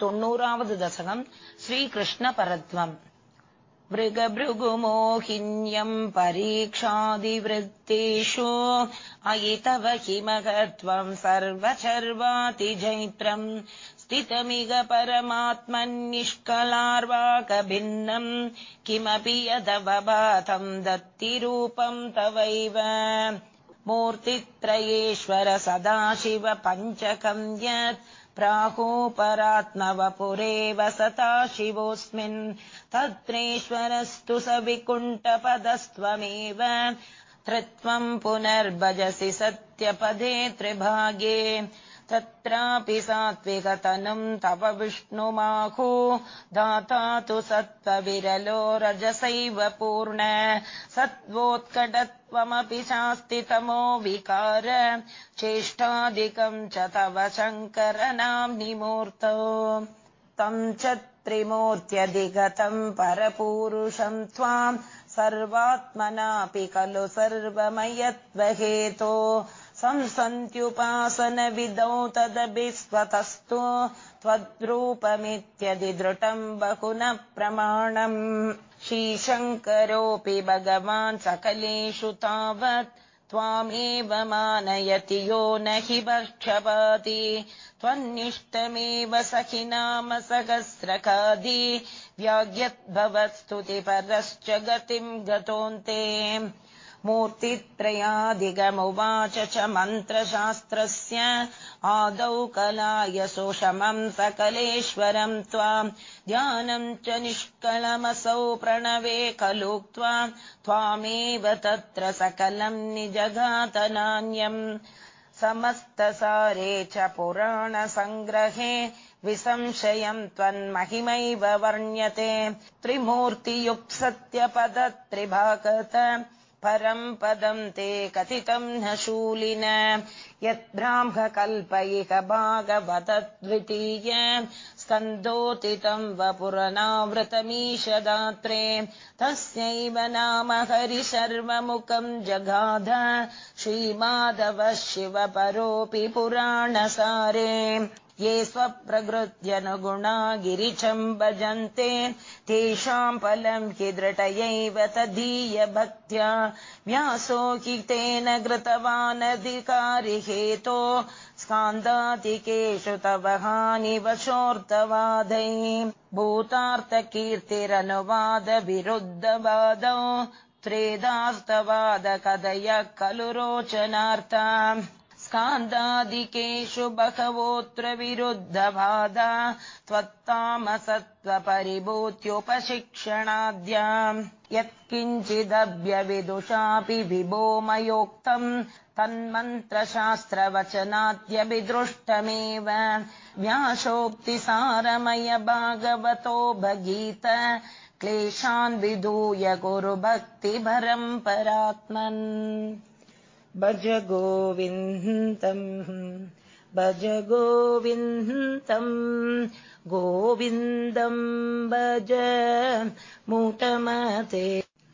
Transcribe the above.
தொண்ணூறாவது தசகம் ஸ்ரீகிருஷ்ணபரத்வம் मृगभृगुमोहिन्यम् परीक्षादिवृत्तेषु अयि तव किमगत्वम् सर्वचर्वातिजैत्रम् स्थितमिग परमात्मन्निष्कलार्वाकभिन्नम् किमपि यदवबातम् दत्तिरूपम् तवैव मूर्तित्रयेश्वर सदाशिव पञ्चकम् यत् प्राहोपरात्मवपुरेव सता शिवोऽस्मिन्। तत्रेश्वरस्तु स विकुण्ठपदस्त्वमेव। त्रित्वम् पुनर्भजसि सत्यपदे त्रिभागे तत्रापि सात्विकतनुम् तव विष्णुमाहु दाता तु सत्त्वविरलो रजसैव पूर्ण। सत्त्वोत्कटत्वमपि चास्ति तमो विकार। चेष्टादिकम् च तव शङ्करनाम्निमूर्तौ तम् च त्रिमूर्त्यधिगतम् परपूरुषम् त्वाम् सर्वात्मनापि खलु सर्वमयत्वहेतो संसन्त्युपासनविदौ तदभिस्वतस्तु त्वद्रूपमित्यधिदृटम् बहुनः प्रमाणम् श्रीशङ्करोऽपि भगवान् सकलेषु तावत् त्वामेव मानयति यो न हि भक्षपाति। त्वन्निष्टमेव सखि नाम सहस्रकादि। व्याग्यद्भवत्स्तुतिपरश्च गतिम् गतोऽन्ते मूर्तित्रयादिगमुवाच च मन्त्रशास्त्रस्य। आदौ कलाय सुषमम् सकलेश्वरम् त्वाम् ध्यानम् च निष्कलमसौ प्रणवे खलुक्त्वा त्वामेव तत्र सकलम् निजघातनान्यम् समस्तसारे च पुराणसङ्ग्रहे विसंशयम् त्वन्महिमैव वर्ण्यते। त्रिमूर्तियुक्सत्यपदत्रिभागत परम् पदम् ते कथितम् न शूलिन। यद्ब्राह्मकल्पयिक भागवतद्वितीय। स्कन्दोतितम् वपुरनावृतमीशदात्रे तस्यैव नाम हरिशर्वमुखम् जगाध। श्रीमाधवः शिवपरोऽपि पुराणसारे ये स्वप्रकृत्यनुगुणा गिरिचम् भजन्ते तेषाम् फलम् हि दृढयैव तदीय भक्त्या व्यासो हि तेन कृतवानधिकारि हेतो स्कान्दातिकेषु तव हानिवशोऽर्थवादै भूतार्थकीर्तिरनुवादविरुद्धवादौ त्रेधास्तवादकदय खलु रोचनार्था स्कान्दादिकेषु बहवोऽत्र विरुद्धवादा त्वत्तामसत्त्वपरिभूत्युपशिक्षणाद्या यत्किञ्चिदभ्यविदुषापि विभो मयोक्तम् तन्मन्त्रशास्त्रवचनाद्यभिदृष्टमेव व्यासोक्तिसारमय भागवतो भगीत क्लेशान् विधूय कुरु भक्तिभरम् परात्मन् भज गोविन्दम् भज गोविन्दम् गोविन्दम् भज मूटमते